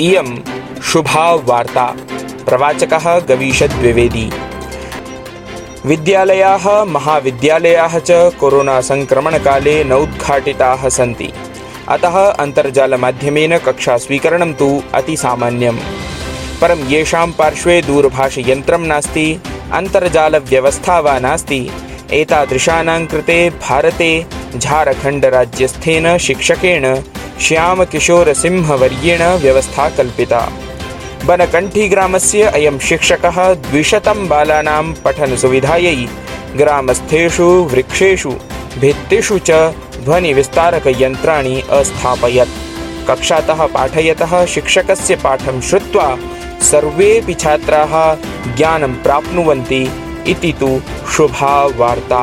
इयं शुभा वार्ता प्रवाचकः गवीशद्विवेदी विद्यालयाः, महाविद्यालयाः च कोरोनासङ्क्रमणकाले नोद्घाटिताः सन्ति। अतः अन्तर्जालमाध्यमेन कक्षास्वीकरणं तु अतिसामान्यम्। परं येषां पार्श्वे दूरभाषयन्त्रं नास्ति, अन्तर्जालव्यवस्था वा नास्ति, एतादृशानां कृते भारते झारखण्डराज्यस्थेन शिक्षकेण श्यामकिशोरसिंहवर्येण व्यवस्था कल्पिता। बनकण्ठीग्रामस्य अयं शिक्षकः द्विशतं बालानां पठनसुविधायै ग्रामस्थेषु वृक्षेषु भित्तिषु च ध्वनिविस्तारकयन्त्राणि अस्थापयत्। कक्षातः पाठयतः शिक्षकस्य पाठं श्रुत्वा सर्वेऽपि छात्राः ज्ञानं प्राप्नुवन्ति इति तु शुभा वार्ता